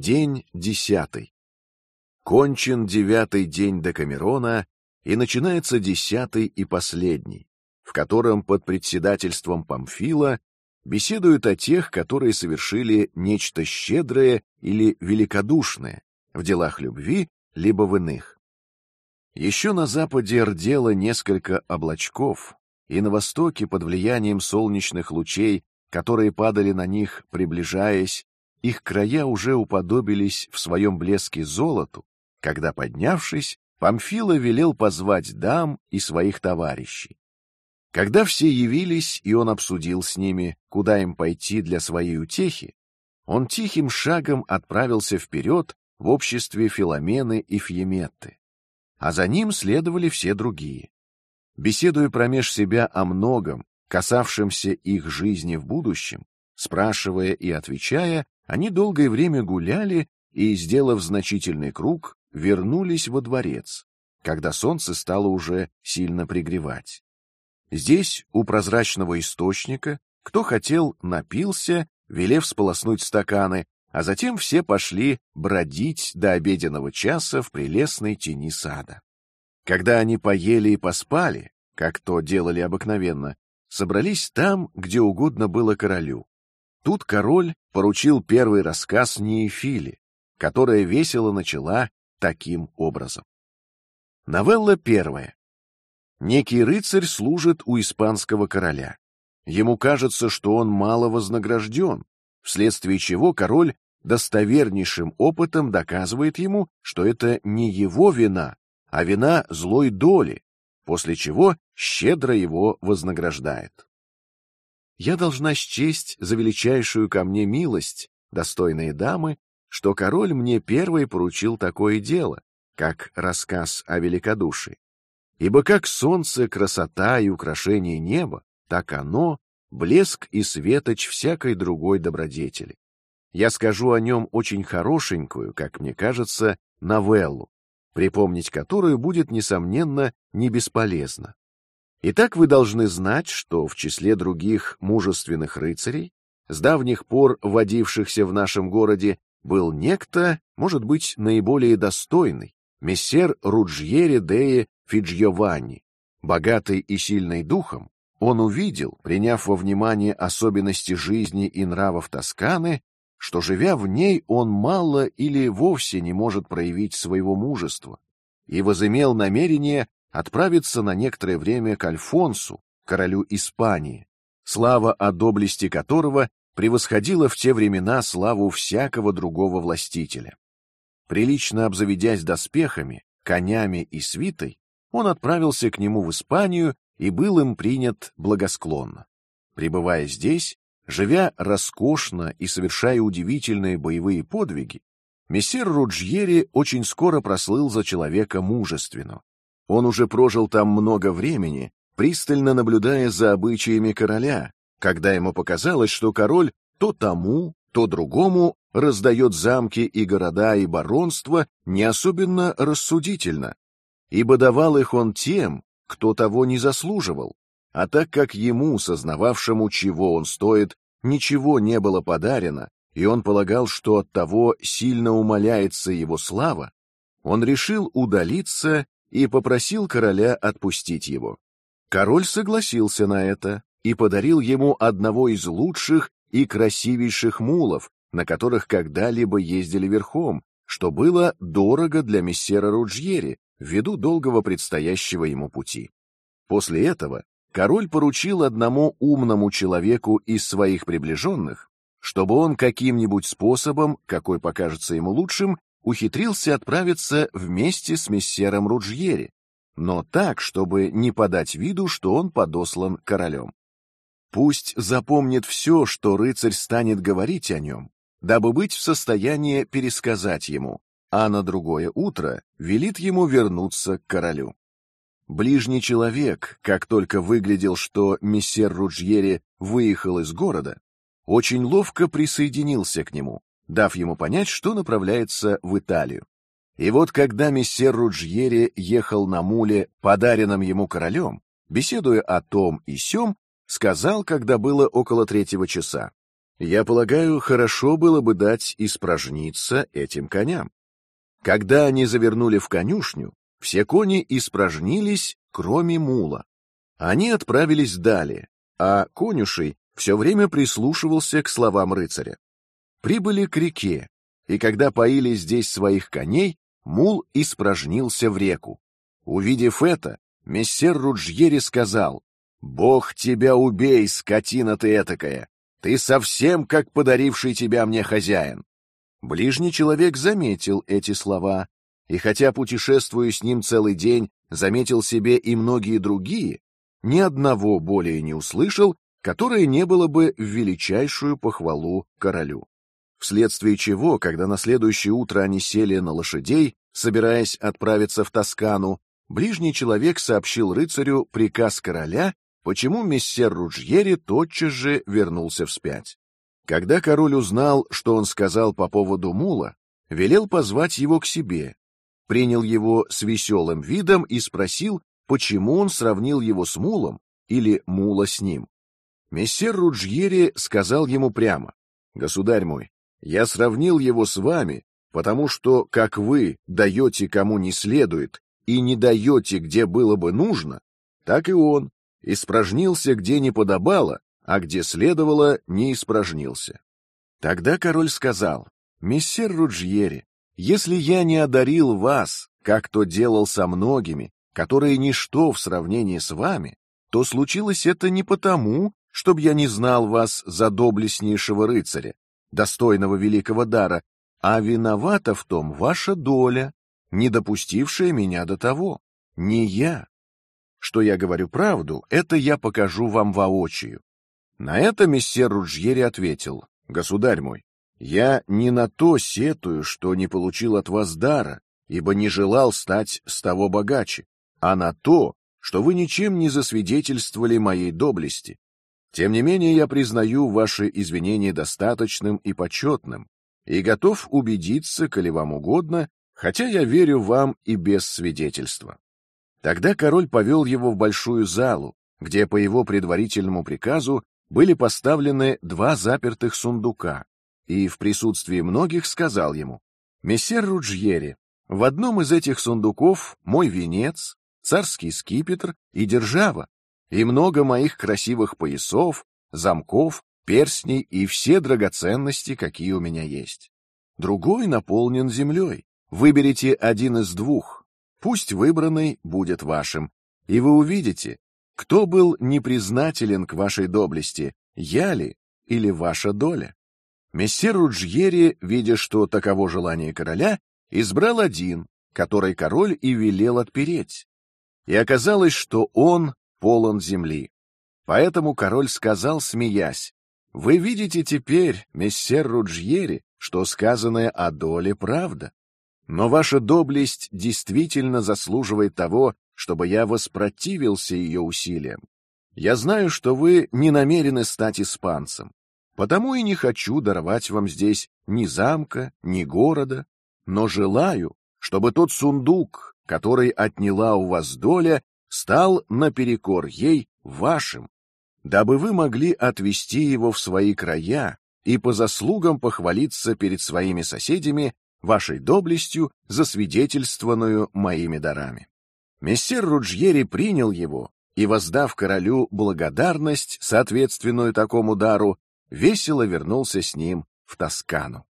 День десятый. Кончен девятый день Декамерона, и начинается десятый и последний, в котором под председательством Памфила беседуют о тех, которые совершили нечто щедрое или великодушное в делах любви либо в иных. Еще на западе рдело несколько облачков, и на востоке под влиянием солнечных лучей, которые падали на них, приближаясь, их края уже уподобились в своем блеске золоту, когда поднявшись, Памфила велел позвать дам и своих товарищей. Когда все явились, и он обсудил с ними, куда им пойти для своей утехи, он тихим шагом отправился вперед в обществе Филомены и Фьеметты, а за ним следовали все другие. Беседуя промеж себя о многом, касавшемся их жизни в будущем, спрашивая и отвечая, они долгое время гуляли и, сделав значительный круг, вернулись во дворец, когда солнце стало уже сильно пригревать. Здесь у прозрачного источника кто хотел напился, велев сполоснуть стаканы, а затем все пошли бродить до обеденного часа в прелестной тени сада. Когда они поели и поспали, как то делали обыкновенно, собрались там, где угодно было королю. Тут король поручил первый рассказ Неефиле, которая весело начала таким образом. Новелла первая. Некий рыцарь служит у испанского короля. Ему кажется, что он мало вознагражден, вследствие чего король достовернейшим опытом доказывает ему, что это не его вина, а вина злой доли, после чего щедро его вознаграждает. Я должна счесть за величайшую ко мне милость, достойные дамы, что король мне первый поручил такое дело, как рассказ о великодушии. Ибо как солнце красота и украшение неба, так оно блеск и светоч всякой другой добродетели. Я скажу о нем очень хорошенькую, как мне кажется, новеллу, припомнить которую будет несомненно не бесполезно. Итак, вы должны знать, что в числе других мужественных рыцарей, с давних пор водившихся в нашем городе, был некто, может быть, наиболее достойный, мессер Руджьери де Фиджиованни, богатый и сильный духом. Он увидел, приняв во внимание особенности жизни и нравов Тосканы, что живя в ней он мало или вовсе не может проявить своего мужества, и возымел намерение отправиться на некоторое время к Альфонсу, королю Испании, слава о доблести которого превосходила в те времена славу всякого другого властителя. Прилично обзаведясь доспехами, конями и свитой, он отправился к нему в Испанию и был им принят благосклонно. Пребывая здесь, живя роскошно и совершая удивительные боевые подвиги, мессер Руджьери очень скоро прослыл за человека мужественного. Он уже прожил там много времени, пристально наблюдая за обычаями короля, когда ему показалось, что король то тому, то другому раздает замки и города и баронства не особенно рассудительно, ибо давал их он тем, кто того не заслуживал, а так как ему, сознававшему, чего он стоит, ничего не было подарено, и он полагал, что от того сильно умаляется его слава, он решил удалиться и попросил короля отпустить его. Король согласился на это и подарил ему одного из лучших и красивейших мулов, на которых когда-либо ездили верхом, что было дорого для мессера Руджьери ввиду долгого предстоящего ему пути. После этого король поручил одному умному человеку из своих приближенных, чтобы он каким-нибудь способом, какой покажется ему лучшим, ухитрился отправиться вместе с мессером Руджьери, но так, чтобы не подать виду, что он подослан королем. Пусть запомнит все, что рыцарь станет говорить о нем, дабы быть в состоянии пересказать ему, а на другое утро велит ему вернуться к королю. Ближний человек, как только выглядел, что мессер Руджьери выехал из города, очень ловко присоединился к нему, дав ему понять, что направляется в Италию. И вот когда мессер Руджьери ехал на муле, подаренном ему королем, беседуя о том и сём, сказал, когда было около третьего часа: Я полагаю, хорошо было бы дать испражниться этим коням. Когда они завернули в конюшню, все кони испражнились, кроме мула. Они отправились далее, а конюшей все время прислушивался к словам рыцаря. Прибыли к реке, и когда поили здесь своих коней, мул испражнился в реку. Увидев это, мессер Руджьери сказал: "Бог тебя убей, скотина ты этакая! Ты совсем как подаривший тебя мне хозяин". Ближний человек заметил эти слова, и хотя путешествуя с ним целый день, заметил себе и многие другие, ни одного более не услышал, которое не было бы в величайшую похвалу королю. Вследствие чего, когда на следующее утро они сели на лошадей, собираясь отправиться в Тоскану, ближний человек сообщил рыцарю приказ короля, почему мессер Руджьери тотчас же вернулся вспять. Когда король узнал, что он сказал по поводу мула, велел позвать его к себе, принял его с веселым видом и спросил, почему он сравнил его с мулом или мула с ним. Мессер Руджьери сказал ему прямо: "Государь мой, я сравнил его с вами, потому что, как вы даете кому не следует и не даете, где было бы нужно, так и он испражнился, где не подобало, а где следовало, не испражнился. Тогда король сказал: "Мессер Руджьери, если я не одарил вас, как то делал со многими, которые ничто в сравнении с вами, то случилось это не потому, чтобы я не знал вас за доблестнейшего рыцаря, достойного великого дара, а виновата в том ваша доля, не допустившая меня до того, не я. Что я говорю правду, это я покажу вам воочию. На это месье Руджьери ответил: государь мой, я не на то сетую, что не получил от вас дара, ибо не желал стать с того богаче, а на то, что вы ничем не засвидетельствовали моей доблести, тем не менее, я признаю ваши извинения достаточным и почетным и готов убедиться, коли вам угодно, хотя я верю вам и без свидетельства. Тогда король повел его в большую залу, где по его предварительному приказу были поставлены два запертых сундука, и в присутствии многих сказал ему: "Мессер Руджьери, в одном из этих сундуков мой венец, царский скипетр и держава, и много моих красивых поясов, замков, перстней и все драгоценности, какие у меня есть. Другой наполнен землей. Выберите один из двух. Пусть выбранный будет вашим, и вы увидите, кто был непризнателен к вашей доблести, я ли или ваша доля. Мессер Руджьери, видя, что таково желание короля, избрал один, который король и велел отпереть. И оказалось, что он полон земли. Поэтому король сказал, смеясь: "Вы видите теперь, мессер Руджьери, что сказанное о доле правда. Но ваша доблесть действительно заслуживает того, чтобы я воспротивился ее усилиям. Я знаю, что вы не намерены стать испанцем, потому и не хочу даровать вам здесь ни замка, ни города, но желаю, чтобы тот сундук, который отняла у вас доля, стал наперекор ей вашим, дабы вы могли отвести его в свои края и по заслугам похвалиться перед своими соседями вашей доблестью, засвидетельствованную моими дарами. Мессер Руджьери принял его и, воздав королю благодарность, соответственную такому дару, весело вернулся с ним в Тоскану.